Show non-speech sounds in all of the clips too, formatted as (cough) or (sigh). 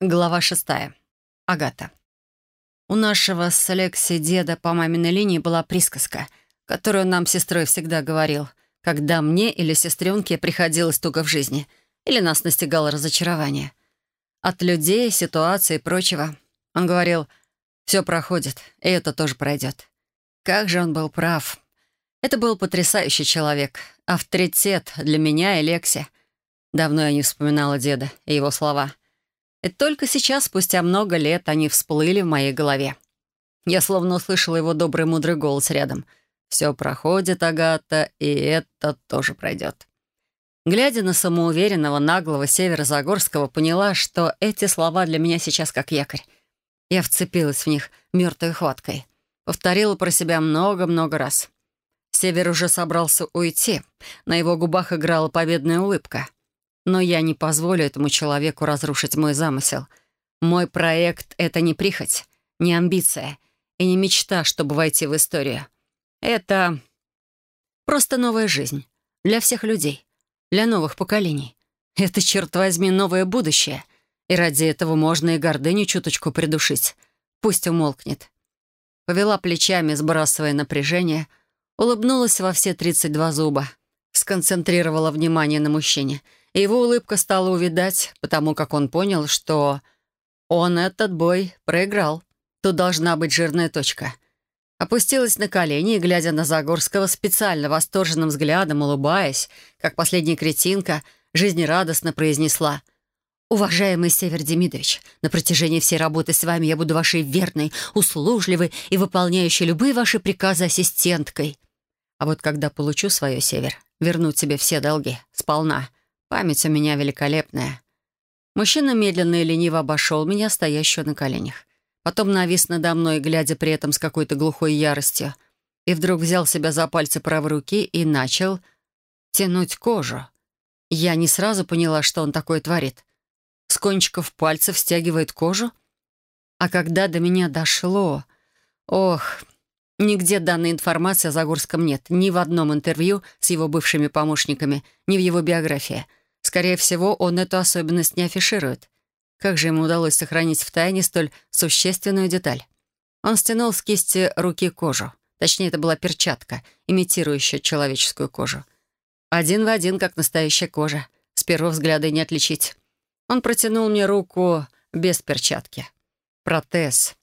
Глава шестая. Агата. У нашего с Алекси деда по маминой линии была присказка, которую нам сестрой всегда говорил, когда мне или сестренке приходилось туго в жизни, или нас настигало разочарование. От людей, ситуации и прочего. Он говорил, «Все проходит, и это тоже пройдет». Как же он был прав. Это был потрясающий человек, авторитет для меня и Лекси. Давно я не вспоминала деда и его слова — и только сейчас, спустя много лет, они всплыли в моей голове. Я словно услышала его добрый мудрый голос рядом. «Все проходит, Агата, и это тоже пройдет». Глядя на самоуверенного, наглого Северо-Загорского, поняла, что эти слова для меня сейчас как якорь. Я вцепилась в них мертвой хваткой. Повторила про себя много-много раз. Север уже собрался уйти. На его губах играла победная улыбка. Но я не позволю этому человеку разрушить мой замысел. Мой проект — это не прихоть, не амбиция и не мечта, чтобы войти в историю. Это просто новая жизнь для всех людей, для новых поколений. Это, черт возьми, новое будущее. И ради этого можно и гордыню чуточку придушить. Пусть умолкнет. Повела плечами, сбрасывая напряжение, улыбнулась во все 32 зуба, сконцентрировала внимание на мужчине — его улыбка стала увидать, потому как он понял, что он этот бой проиграл. Тут должна быть жирная точка. Опустилась на колени и, глядя на Загорского, специально восторженным взглядом, улыбаясь, как последняя кретинка, жизнерадостно произнесла «Уважаемый Север Демидович, на протяжении всей работы с вами я буду вашей верной, услужливой и выполняющей любые ваши приказы ассистенткой. А вот когда получу свое, Север, верну тебе все долги, сполна». Память у меня великолепная. Мужчина медленно и лениво обошел меня, стоящую на коленях. Потом навис надо мной, глядя при этом с какой-то глухой яростью. И вдруг взял себя за пальцы правой руки и начал тянуть кожу. Я не сразу поняла, что он такое творит. С кончиков пальцев стягивает кожу. А когда до меня дошло... Ох, Нигде данной информации о Загорском нет. Ни в одном интервью с его бывшими помощниками, ни в его биографии. Скорее всего, он эту особенность не афиширует. Как же ему удалось сохранить в тайне столь существенную деталь? Он стянул с кисти руки кожу. Точнее, это была перчатка, имитирующая человеческую кожу. Один в один, как настоящая кожа. С первого взгляда не отличить. Он протянул мне руку без перчатки. Протез.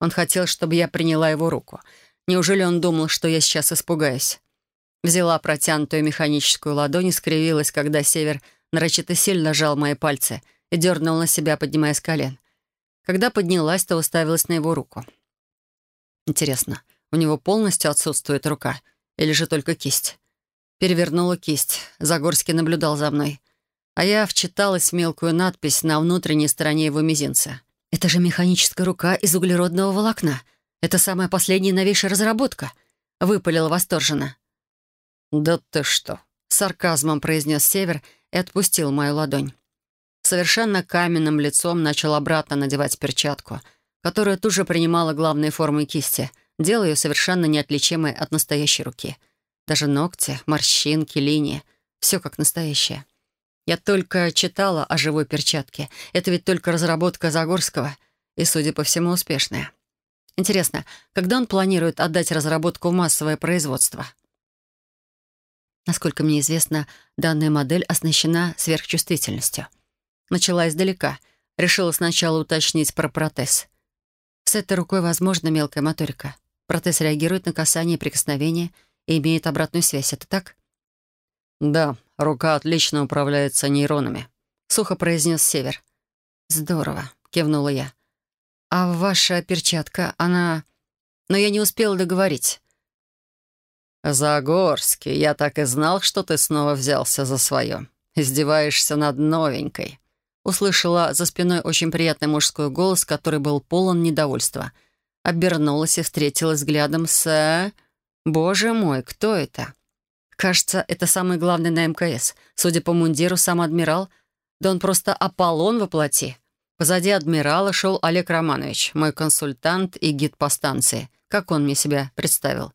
Он хотел, чтобы я приняла его руку. Неужели он думал, что я сейчас испугаюсь? Взяла протянутую механическую ладонь и скривилась, когда Север нарочито сильно жал мои пальцы и дернул на себя, поднимая с колен. Когда поднялась, то уставилась на его руку. Интересно, у него полностью отсутствует рука или же только кисть? Перевернула кисть. Загорский наблюдал за мной. А я вчиталась в мелкую надпись на внутренней стороне его мизинца. «Это же механическая рука из углеродного волокна. Это самая последняя новейшая разработка», — выпалила восторженно. «Да ты что!» — сарказмом произнес Север и отпустил мою ладонь. Совершенно каменным лицом начал обратно надевать перчатку, которая тут же принимала главные формы кисти, делая ее совершенно неотличимой от настоящей руки. Даже ногти, морщинки, линии — все как настоящее. Я только читала о живой перчатке. Это ведь только разработка Загорского и, судя по всему, успешная. Интересно, когда он планирует отдать разработку в массовое производство? Насколько мне известно, данная модель оснащена сверхчувствительностью. Начала издалека. Решила сначала уточнить про протез. С этой рукой возможна мелкая моторика. Протез реагирует на касание и прикосновение и имеет обратную связь. Это так? «Да, рука отлично управляется нейронами», — сухо произнес Север. «Здорово», — кивнула я. «А ваша перчатка, она...» Но я не успела договорить. «Загорский, я так и знал, что ты снова взялся за свое. Издеваешься над новенькой». Услышала за спиной очень приятный мужской голос, который был полон недовольства. Обернулась и встретилась взглядом с... Боже мой, кто это? Кажется, это самый главный на МКС. Судя по мундиру, сам адмирал. Да он просто Аполлон воплоти. Позади адмирала шел Олег Романович, мой консультант и гид по станции. Как он мне себя представил?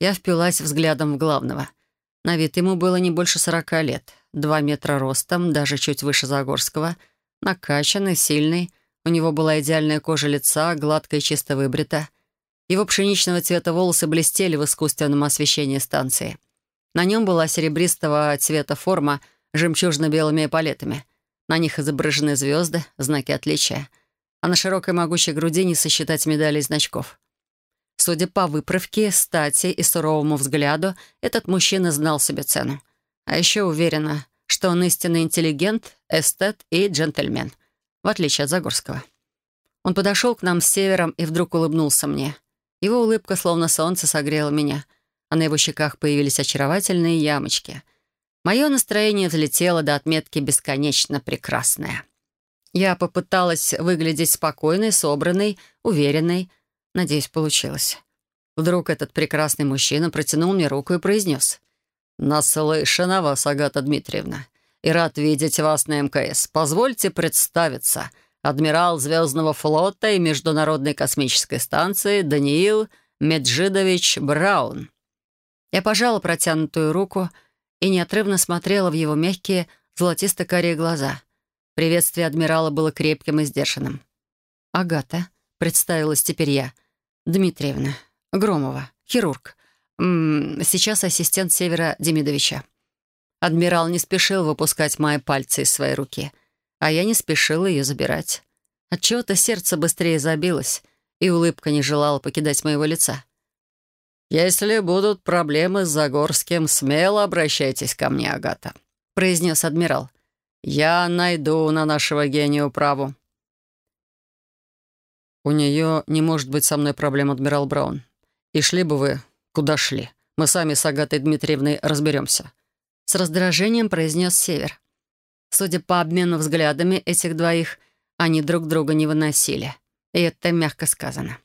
Я впилась взглядом в главного. На вид ему было не больше сорока лет. Два метра ростом, даже чуть выше Загорского. Накачанный, сильный. У него была идеальная кожа лица, гладко и чисто выбрита. Его пшеничного цвета волосы блестели в искусственном освещении станции. На нем была серебристого цвета форма с жемчужно-белыми эполетами. На них изображены звезды, знаки отличия. А на широкой могучей груди не сосчитать медалей и значков. Судя по выправке, стати и суровому взгляду, этот мужчина знал себе цену. А еще уверена, что он истинный интеллигент, эстет и джентльмен, в отличие от Загорского. Он подошел к нам с севером и вдруг улыбнулся мне. Его улыбка, словно солнце, согрела меня, а на его щеках появились очаровательные ямочки. Мое настроение взлетело до отметки «бесконечно прекрасное». Я попыталась выглядеть спокойной, собранной, уверенной. Надеюсь, получилось. Вдруг этот прекрасный мужчина протянул мне руку и произнес. «Наслышан о вас, Агата Дмитриевна, и рад видеть вас на МКС. Позвольте представиться. Адмирал Звездного флота и Международной космической станции Даниил Меджидович Браун». Я пожала протянутую руку и неотрывно смотрела в его мягкие золотисто-карие глаза. Приветствие адмирала было крепким и сдержанным. «Агата», — представилась теперь я, — «Дмитриевна, Громова, хирург. М -м, сейчас ассистент Севера Демидовича. Адмирал не спешил выпускать мои пальцы из своей руки, а я не спешила ее забирать. Отчего-то сердце быстрее забилось, и улыбка не желала покидать моего лица. «Если будут проблемы с Загорским, смело обращайтесь ко мне, Агата», — произнес адмирал. «Я найду на нашего гения управу». «У нее не может быть со мной проблем, адмирал Браун. И шли бы вы «Куда шли? Мы сами с Агатой Дмитриевной разберемся». С раздражением произнес Север. Судя по обмену взглядами этих двоих, они друг друга не выносили. И это мягко сказано.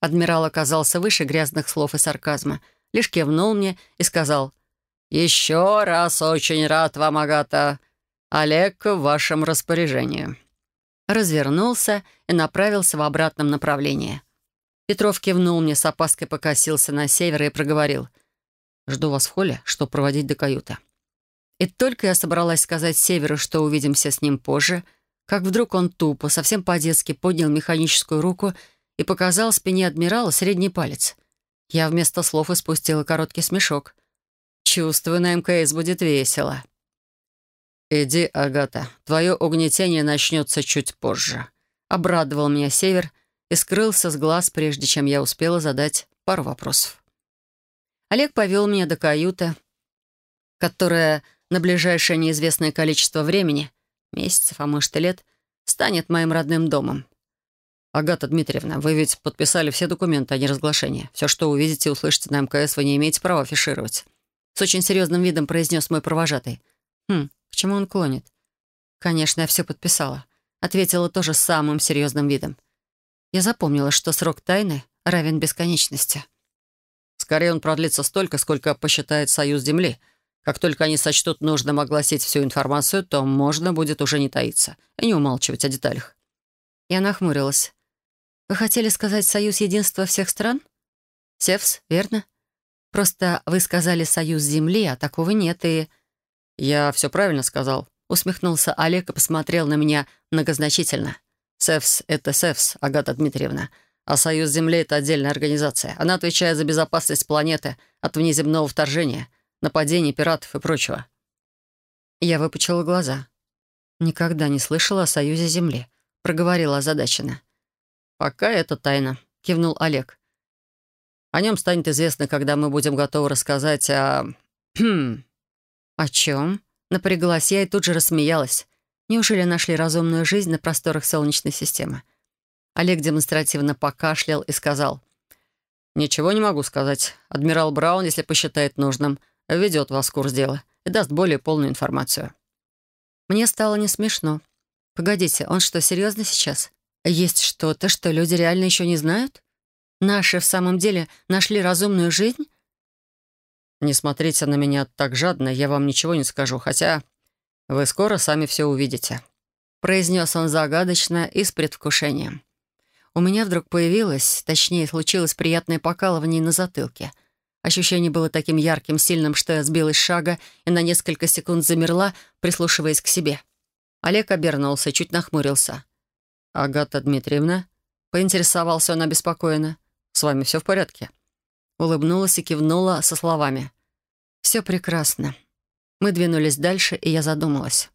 Адмирал оказался выше грязных слов и сарказма, лишь кивнул мне и сказал «Еще раз очень рад вам, Агата. Олег в вашем распоряжении». Развернулся и направился в обратном направлении. Петров кивнул мне, с опаской покосился на север и проговорил. «Жду вас в холле, чтобы проводить до каюты». И только я собралась сказать Северу, что увидимся с ним позже, как вдруг он тупо, совсем по-детски поднял механическую руку и показал спине адмирала средний палец. Я вместо слов испустила короткий смешок. «Чувствую, на МКС будет весело». «Иди, Агата, твое угнетение начнется чуть позже», — обрадовал меня Север — и скрылся с глаз, прежде чем я успела задать пару вопросов. Олег повел меня до каюты, которая на ближайшее неизвестное количество времени, месяцев, а может и лет, станет моим родным домом. «Агата Дмитриевна, вы ведь подписали все документы о неразглашении. Все, что увидите и услышите на МКС, вы не имеете права афишировать». С очень серьезным видом произнес мой провожатый. «Хм, чему он клонит?» «Конечно, я все подписала», — ответила тоже самым серьезным видом. Я запомнила, что срок тайны равен бесконечности. Скорее он продлится столько, сколько посчитает Союз Земли. Как только они сочтут нужным огласить всю информацию, то можно будет уже не таиться и не умалчивать о деталях. Я нахмурилась. «Вы хотели сказать «Союз единства всех стран»?» «Севс, верно? Просто вы сказали «Союз Земли», а такого нет, и...» «Я все правильно сказал», — усмехнулся Олег и посмотрел на меня многозначительно. СЭФС — это СЭФС, Агата Дмитриевна. А Союз Земли — это отдельная организация. Она отвечает за безопасность планеты от внеземного вторжения, нападений пиратов и прочего. Я выпучила глаза. Никогда не слышала о Союзе Земли. Проговорила озадаченно. «Пока это тайна», — кивнул Олег. «О нем станет известно, когда мы будем готовы рассказать о...» (clears throat) «О чем?» — напряглась я и тут же рассмеялась. Неужели нашли разумную жизнь на просторах Солнечной системы? Олег демонстративно покашлял и сказал. «Ничего не могу сказать. Адмирал Браун, если посчитает нужным, ведет вас в курс дела и даст более полную информацию». Мне стало не смешно. «Погодите, он что, серьезно сейчас? Есть что-то, что люди реально еще не знают? Наши в самом деле нашли разумную жизнь?» «Не смотрите на меня так жадно, я вам ничего не скажу, хотя «Вы скоро сами все увидите», — произнес он загадочно и с предвкушением. У меня вдруг появилось, точнее, случилось приятное покалывание на затылке. Ощущение было таким ярким, сильным, что я сбилась с шага и на несколько секунд замерла, прислушиваясь к себе. Олег обернулся, чуть нахмурился. «Агата Дмитриевна?» — поинтересовался он обеспокоенно. «С вами все в порядке?» Улыбнулась и кивнула со словами. «Все прекрасно». Мы двинулись дальше, и я задумалась.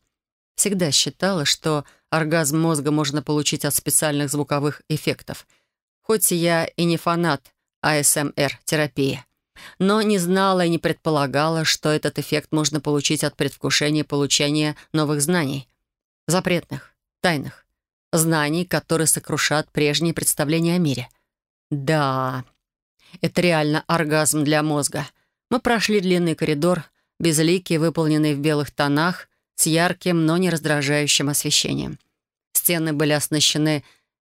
Всегда считала, что оргазм мозга можно получить от специальных звуковых эффектов. Хоть я и не фанат АСМР-терапии, но не знала и не предполагала, что этот эффект можно получить от предвкушения получения новых знаний. Запретных, тайных. Знаний, которые сокрушат прежние представления о мире. Да, это реально оргазм для мозга. Мы прошли длинный коридор, безликий, выполненный в белых тонах, с ярким, но не раздражающим освещением. Стены были оснащены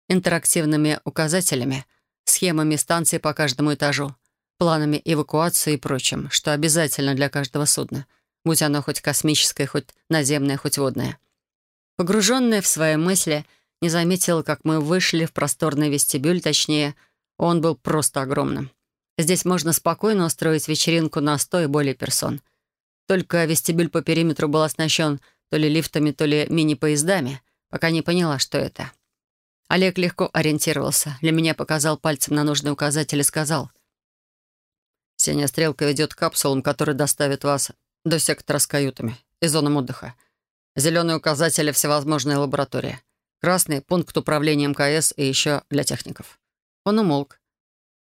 интерактивными указателями, схемами станций по каждому этажу, планами эвакуации и прочим, что обязательно для каждого судна, будь оно хоть космическое, хоть наземное, хоть водное. Погруженная в свои мысли, не заметила, как мы вышли в просторный вестибюль, точнее, он был просто огромным. Здесь можно спокойно устроить вечеринку на сто и более персон — только вестибюль по периметру был оснащен то ли лифтами, то ли мини-поездами, пока не поняла, что это. Олег легко ориентировался. Для меня показал пальцем на нужный указатель и сказал. «Синяя стрелка ведет к капсулам, которые доставят вас до сектора с каютами и зонам отдыха. Зеленый указатель — всевозможные лаборатории. Красный — пункт управления МКС и еще для техников». Он умолк.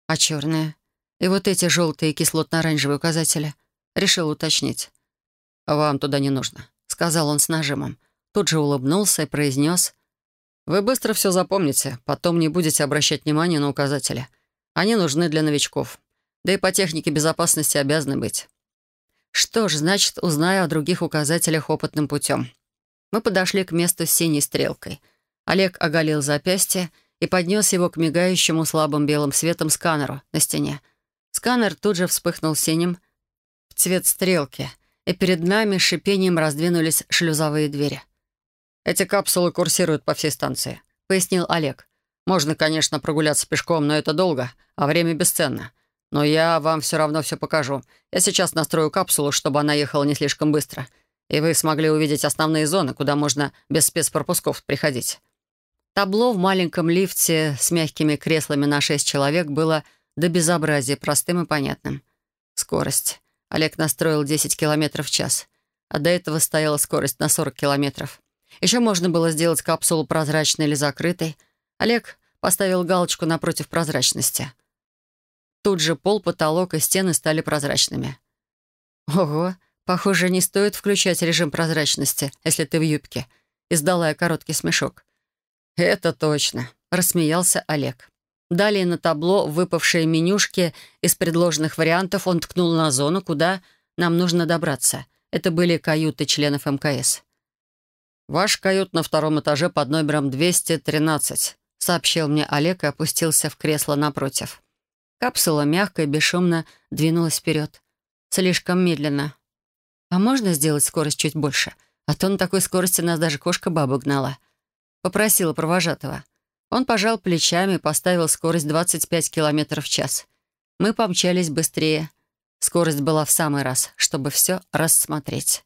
«А черные? И вот эти желтые кислотно-оранжевые указатели?» Решил уточнить. «Вам туда не нужно», — сказал он с нажимом. Тут же улыбнулся и произнес. «Вы быстро все запомните, потом не будете обращать внимания на указатели. Они нужны для новичков. Да и по технике безопасности обязаны быть». Что ж, значит, узнаю о других указателях опытным путем. Мы подошли к месту с синей стрелкой. Олег оголил запястье и поднес его к мигающему слабым белым светом сканеру на стене. Сканер тут же вспыхнул синим, цвет стрелки, и перед нами шипением раздвинулись шлюзовые двери. «Эти капсулы курсируют по всей станции», — пояснил Олег. «Можно, конечно, прогуляться пешком, но это долго, а время бесценно. Но я вам все равно все покажу. Я сейчас настрою капсулу, чтобы она ехала не слишком быстро, и вы смогли увидеть основные зоны, куда можно без спецпропусков приходить». Табло в маленьком лифте с мягкими креслами на шесть человек было до безобразия простым и понятным. Скорость. Олег настроил 10 километров в час, а до этого стояла скорость на 40 километров. Еще можно было сделать капсулу прозрачной или закрытой. Олег поставил галочку напротив прозрачности. Тут же пол, потолок и стены стали прозрачными. «Ого, похоже, не стоит включать режим прозрачности, если ты в юбке», — издала я короткий смешок. «Это точно», — рассмеялся Олег. Далее на табло выпавшие менюшки из предложенных вариантов он ткнул на зону, куда нам нужно добраться. Это были каюты членов МКС. «Ваш кают на втором этаже под номером 213», — сообщил мне Олег и опустился в кресло напротив. Капсула мягко и бесшумно двинулась вперед. Слишком медленно. «А можно сделать скорость чуть больше? А то на такой скорости нас даже кошка-баба гнала». Попросила провожатого. Он пожал плечами и поставил скорость 25 км в час. Мы помчались быстрее. Скорость была в самый раз, чтобы все рассмотреть.